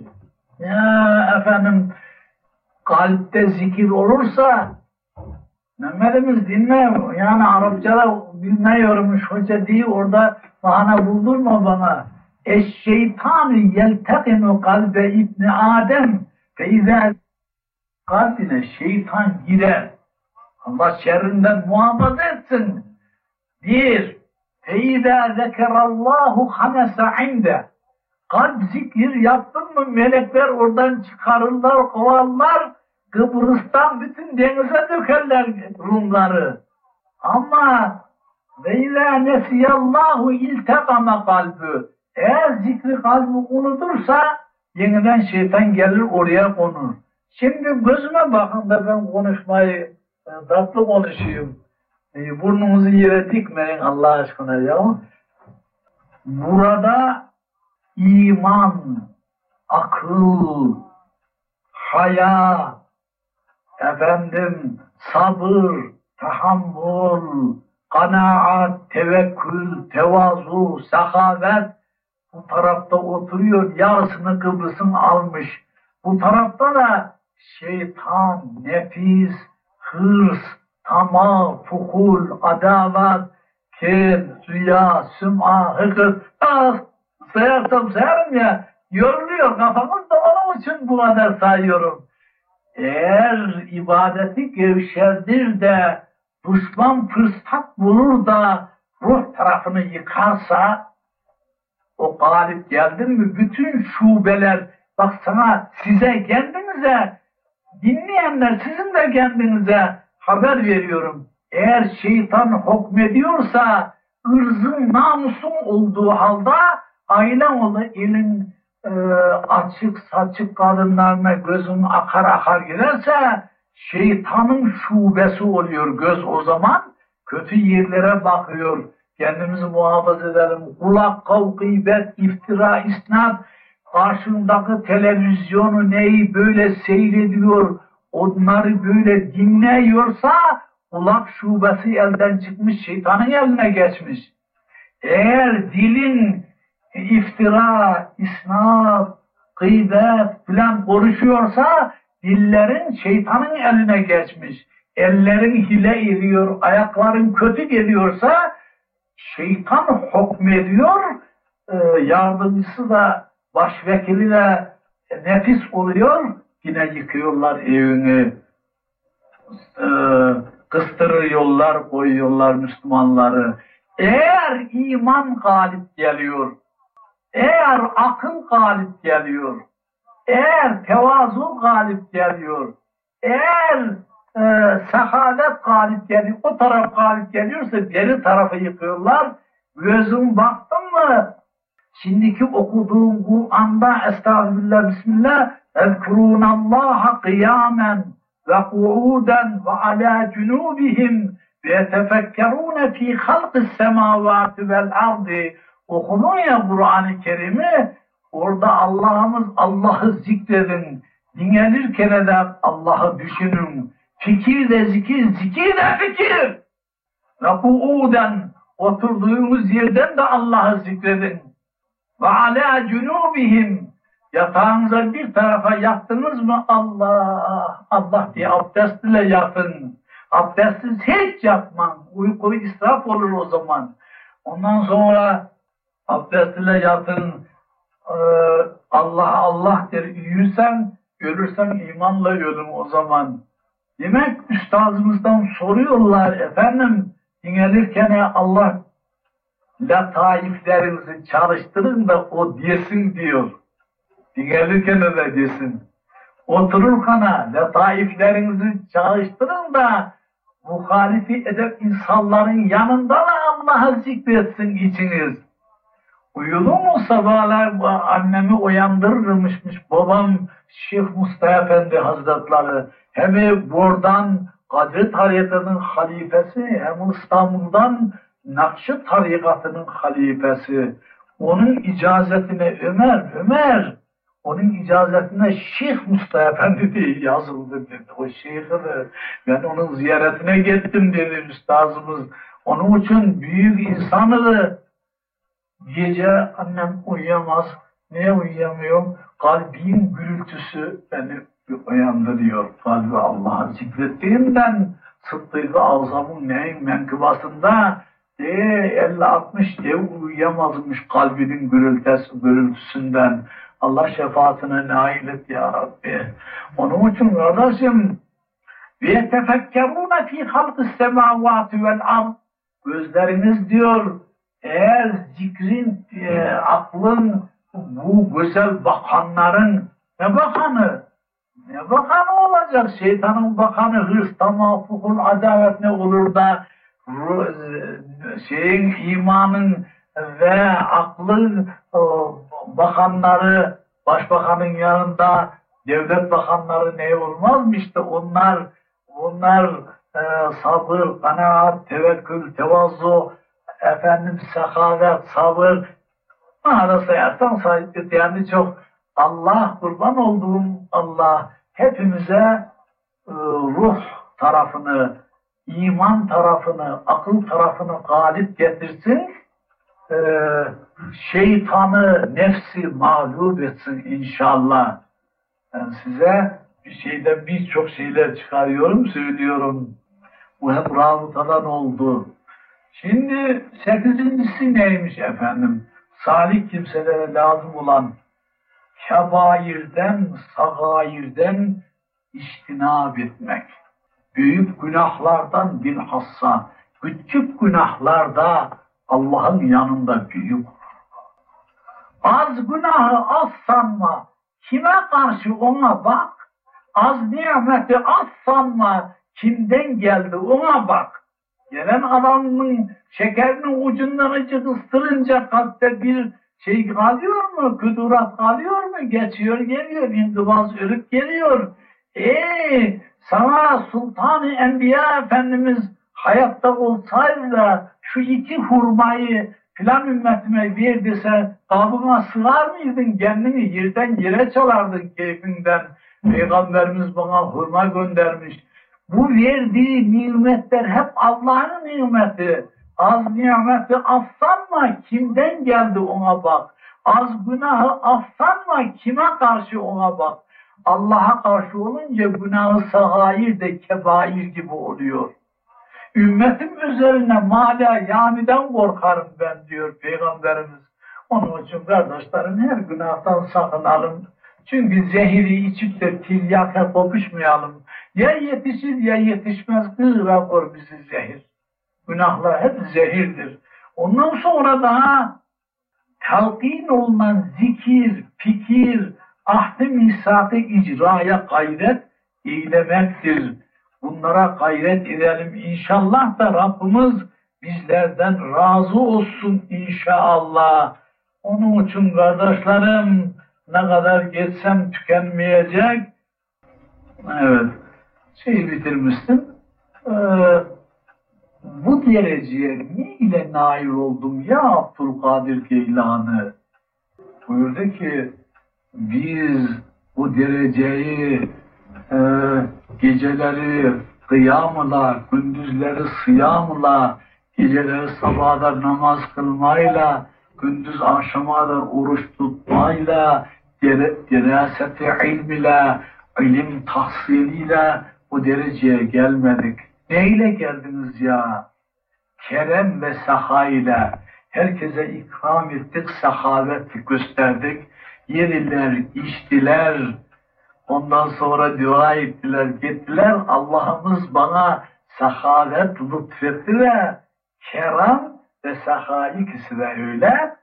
Ya efendim kalpte zikir olursa Mehmet'imiz dinle yani Arapçada bilmiyormuş hoca değil orada bahane buldurma bana. Eşşeytanı yeltekimu kalbe İbni Adem fe izâ kalbine şeytan girer. Allah şerrinden muhafaza etsin. Bir, feyda zekerallahu hamese inde. Kalp zikir yaptın mı melekler oradan çıkarırlar, kovarlar. Kıbrıs'tan bütün denize dökerler Rumları. Ama ve ilâ nesiyallahu iltekame kalbü. Eğer zikri kalbi unutursa yeniden şeytan gelir oraya konur. Şimdi gözüme bakın da ben konuşmayı e, tatlı konuşayım. E, burnunuzu yere dikmeyin Allah aşkına ya. Burada iman, akıl, haya, efendim sabır, tahammül, kanaat, tevekkül, tevazu, sahavet bu tarafta oturuyor yarısını Kıbrıs'ın almış. Bu tarafta da şeytan, nefis, hırs, tamah, fukul, adavat, kin, rüya, süm'a, hıkır, ah, sayarsam sayarım ya, yoruluyor kafamız da onun için bu kadar sayıyorum. Eğer ibadeti gevşerdir de düşman fırsat bulur da ruh tarafını yıkarsa o galip geldi mi bütün şubeler bak sana size kendinize dinleyenler sizin de kendinize haber veriyorum. Eğer şeytan hükmediyorsa ırzın namusun olduğu halde ailen olur elin e, açık saçık kadınlarına gözün akar akar giderse şeytanın şubesi oluyor göz o zaman. Kötü yerlere bakıyor. Kendimizi muhafaza edelim. Kulak kav gıybet iftira isnat. Karşındaki televizyonu neyi böyle seyrediyor onları böyle dinliyorsa kulak şubesi elden çıkmış şeytanın eline geçmiş. Eğer dilin iftira, isnaf, gıybet filan konuşuyorsa dillerin şeytanın eline geçmiş. Ellerin hile ediyor, ayakların kötü geliyorsa şeytan hükmediyor, e, yardımcısı da başvekili de nefis oluyor, yine yıkıyorlar evini, e, kıstırıyorlar, koyuyorlar Müslümanları. Eğer iman galip geliyor, eğer akıl galip geliyor, eğer tevazu galip geliyor, eğer e, sehadet galip geliyor, o taraf galip geliyorsa geri tarafı yıkıyorlar. Gözün baktın mı? Şimdiki okuduğum Kur'an'da estağfirullah bismillah Ezkurunallaha kıyamen ve kuuden ve ala cunubihim ve yetefekkerune fi halkı semavati vel ardi okunun ya Kur'an-ı Kerim'i orada Allah'ımız Allah'ı zikredin. Dinlenirken de Allah'ı düşünün. Fikir de zikir, zikir de fikir. Ve kuuden oturduğunuz yerden de Allah'ı zikredin. Ve ala cunubihim yatağınıza bir tarafa yattınız mı Allah Allah diye abdest ile yatın. Abdestsiz hiç yatmam. Uyku israf olur o zaman. Ondan sonra abdestiyle yatın, e, Allah Allah der, uyursan, ölürsen imanla ölüm o zaman. Demek üstazımızdan soruyorlar efendim, dinlenirken Allah lataiflerinizi çalıştırın da o desin diyor. Dinlenirken de desin. Otururken lataiflerinizi çalıştırın da muhalifi edep insanların yanında da Allah'ı zikretsin içiniz. Uyudun mu sabahlar annemi uyandırırmışmış babam Şeyh Mustafa Efendi Hazretleri. Hem buradan Kadir tarikatının halifesi hem İstanbul'dan Nakşi tarikatının halifesi. Onun icazetine Ömer, Ömer onun icazetine Şeyh Mustafa Efendi (laughs) diye yazıldı dedi. O şeyhı ben onun ziyaretine gittim dedi üstazımız. Onun için büyük insanı Gece annem uyuyamaz. Niye uyuyamıyorum? Kalbin gürültüsü beni uyandırıyor. Kalbi Allah'ı zikrettiğimden Sıddık-ı Azam'ın neyin menkıbasında e, 50-60 ev uyuyamazmış kalbinin gürültüsü, gürültüsünden. Allah şefaatine nail et ya Rabbi. Onun için kardeşim ve tefekkerûne fî halkı semâvâti vel ard gözleriniz diyor eğer zikrin, e, aklın bu güzel bakanların ne bakanı? Ne bakanı olacak? Şeytanın bakanı hırs, tamafukul, adalet ne olur da şeyin imanın ve aklın bakanları başbakanın yanında devlet bakanları ne olmaz mı işte onlar onlar e, sabır, kanaat, tevekkül, tevazu, efendim sehavet, sabır Bana sayarsan sayıp yani çok Allah kurban olduğum Allah hepimize e, ruh tarafını, iman tarafını, akıl tarafını galip getirsin. E, şeytanı, nefsi mağlup etsin inşallah. Ben size bir şeyden birçok şeyler çıkarıyorum, söylüyorum. Bu hep rabıtadan oldu. Şimdi sekizincisi neymiş efendim? Salih kimselere lazım olan kebairden, sagairden iştinab etmek. Büyük günahlardan bilhassa, küçük günahlarda Allah'ın yanında büyük. Az günahı az sanma, kime karşı ona bak. Az nimeti az sanma, kimden geldi ona bak. Gelen adamın şekerinin ucundan acık ıstırınca kalpte bir şey kalıyor mu? Kudurat kalıyor mu? Geçiyor geliyor. İndivaz ölüp geliyor. Eee sana Sultan-ı Enbiya Efendimiz hayatta olsaydı da şu iki hurmayı filan ümmetime ver dese kabına sığar mıydın? Kendini yerden yere çalardın keyfinden. Peygamberimiz bana hurma göndermiş. Bu verdiği nimetler hep Allah'ın nimeti. Az nimeti afsanma kimden geldi ona bak. Az günahı afsanma kime karşı ona bak. Allah'a karşı olunca günahı sahayir de kebair gibi oluyor. Ümmetim üzerine mala yamiden korkarım ben diyor Peygamberimiz. Onun için kardeşlerim her günahtan sakınalım. Çünkü zehiri içip de tiryaka kopuşmayalım. Ya yetişir ya yetişmez gıra kor bizi zehir. Günahlar hep zehirdir. Ondan sonra daha talqin olunan zikir, fikir, ahd-i misakı icraya gayret eylemektir. Bunlara gayret edelim. İnşallah da Rabbimiz bizlerden razı olsun inşallah. Onun için kardeşlerim ne kadar geçsem tükenmeyecek. Evet. Şeyi bitirmiştim. Ee, bu dereceye ne ile nail oldum ya Abdülkadir Geylani? Buyurdu ki biz bu dereceyi e, geceleri kıyamla, gündüzleri sıyamla, geceleri sabahlar namaz kılmayla, gündüz akşama da oruç tutmayla, diraseti ilm ilim tahsiliyle bu dereceye gelmedik. Neyle geldiniz ya? Kerem ve saha ile herkese ikram ettik, sahavet gösterdik. Yediler, içtiler, ondan sonra dua ettiler, gittiler. Allah'ımız bana sahavet lütfetti ve kerem ve saha ikisi de öyle.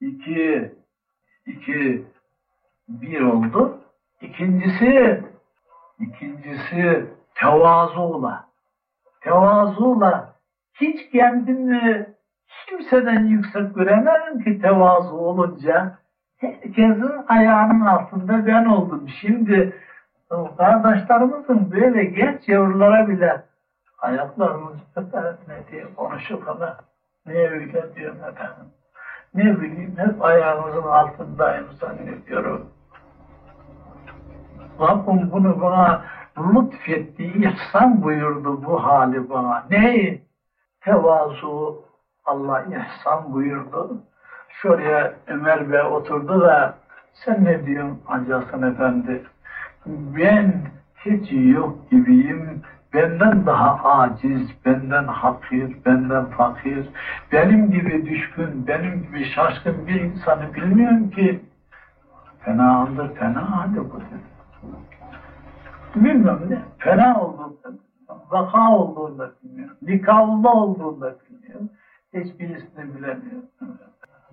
İki, iki, bir oldu. İkincisi, ikincisi tevazula. Tevazula hiç kendimi kimseden yüksek göremedim ki tevazu olunca. Herkesin ayağının altında ben oldum. Şimdi kardeşlerimizin böyle genç yavrulara bile ayaklarımız ne diye konuşup ama ne öyle diyorum efendim. Ne bileyim hep ayağımızın altındayım zannediyorum. Rabbim bunu bana lütfetti, ihsan buyurdu bu hali bana. Ne? Tevazu Allah ihsan buyurdu. Şuraya Ömer Bey oturdu da sen ne diyorsun Hacı Efendi? Ben hiç yok gibiyim. benden daha aciz, benden hakir, benden fakir, benim gibi düşkün, benim gibi şaşkın bir insanı bilmiyorum ki fena andır, fena halde bu dedi. Bilmiyorum ne, fena olduğunu da bilmiyorum, vaka olduğunu da bilmiyorum, nikahlı olduğunu da bilmiyorum, hiçbirisini bilemiyorum.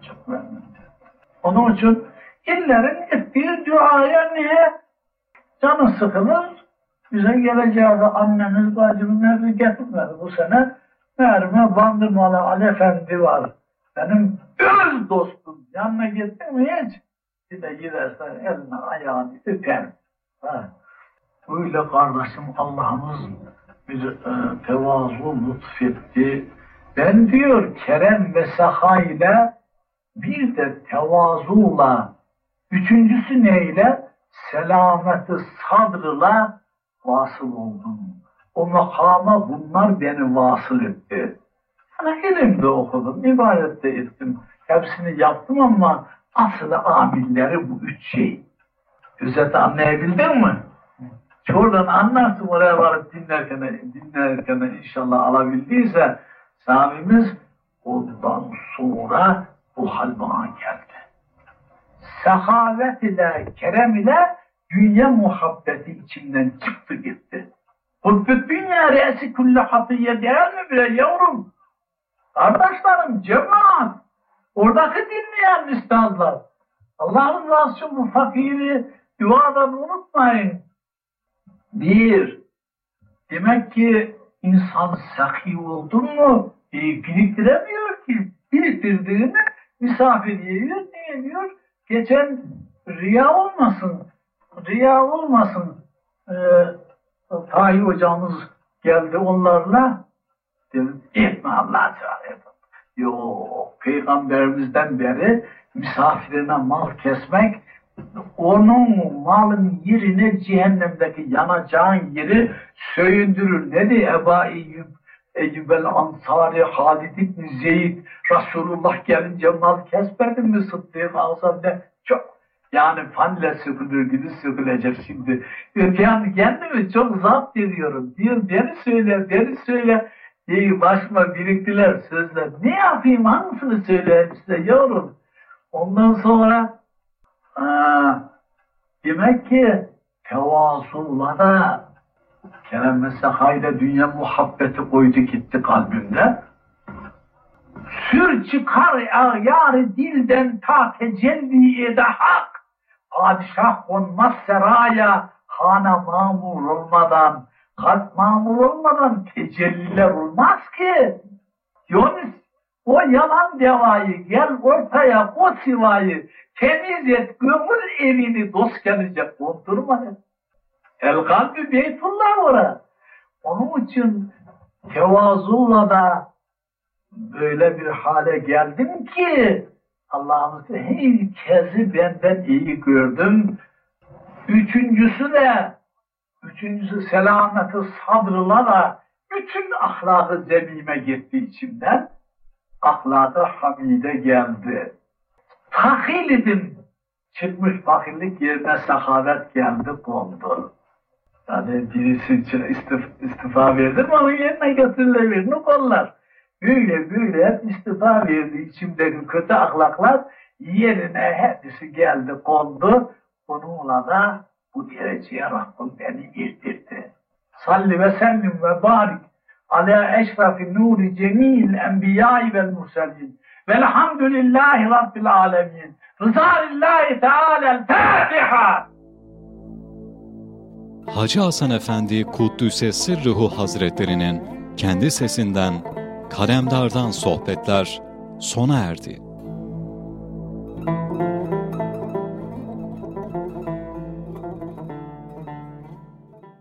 Çok memnun. Onun için illerin ettiği duaya niye canı sıkılır, bize geleceği annemiz bacımız nerede getirmedi bu sene. Meğerime Bandırmalı Ali Efendi var. Benim öz dostum. Yanına gittin mi hiç? Bir de gidersen eline ayağını öper. Ha. Böyle kardeşim Allah'ımız bir e, tevazu lütfetti. Ben diyor kerem ve saha ile bir de tevazuyla üçüncüsü neyle? Selameti sadrla vasıl oldum. O makama bunlar beni vasıl etti. Yani ilim de okudum, ibadet de ettim. Hepsini yaptım ama asıl amilleri bu üç şey. Özet anlayabildin mi? Şuradan anlarsın oraya varıp dinlerken, dinlerken inşallah alabildiyse Samimiz ondan sonra bu hal bana geldi. Sehavet ile, kerem ile dünya muhabbeti içinden çıktı gitti. Kutbü dünya reisi kulli hatiye değil mi bile yavrum? Kardeşlerim, cemaat, oradaki dinleyen müstahlar, Allah'ın razı bu fakiri duadan unutmayın. Bir, demek ki insan sahi oldu mu e, biriktiremiyor ki. Biriktirdiğini misafir yiyor, ne yiyor? Geçen riya olmasın, riya olmasın. E, Tahi hocamız geldi onlarla. Dedim, etme Allah'a. Yok, peygamberimizden beri misafirine mal kesmek, onun malın yerine cehennemdeki yanacağın yeri söyündürür. Ne diye Eba Eyyub, Eyyubel Ansari, Halid İbni Zeyd, Resulullah gelince mal kesmedin mi Sıddık Azam de çok yani fanle sıkılır gibi sıkılacak şimdi. Yani kendimi çok zapt ediyorum. Diyor beni söyle, beni söyle. Diye başıma biriktiler sözler. Ne yapayım hangisini söyleyeyim size yavrum. Ondan sonra demek ki tevazulla da Kerem ve Seha'yla dünya muhabbeti koydu gitti kalbimde. Sür çıkar yar dilden ta tecelli ede hak. Padişah konmaz seraya hana mamur olmadan, kalp mamur olmadan tecelliler olmaz ki. Yunus o yalan devayı gel ortaya o sivayı temiz et gömül evini dost gelecek kondurma. El kalbi beytullah ora. Onun için tevazulla da böyle bir hale geldim ki Allah'ımızı herkesi benden iyi gördüm. Üçüncüsü de üçüncüsü selameti sabrıla da bütün ahlakı zemime gitti içimden. Ahlakı hamide geldi. Tahil idim. Çıkmış fakirlik yerine sahavet geldi kondu. Yani birisi için istif, istifa verdi mi onun yerine getirilebilir. Ne kollar? Böyle böyle hep istifa verdi içimdeki kötü ahlaklar yerine hepsi geldi kondu. Bununla da bu dereceye Rabbim beni irdirdi. Salli ve sellim ve barik ala eşrafi nuri cemil enbiyai vel murselin. Velhamdülillahi Rabbil alemin. Rızalillahi Teala'l Fatiha. Hacı Hasan Efendi Kuddüs'e Sırrıhu Hazretlerinin kendi sesinden Kalemdar'dan sohbetler sona erdi.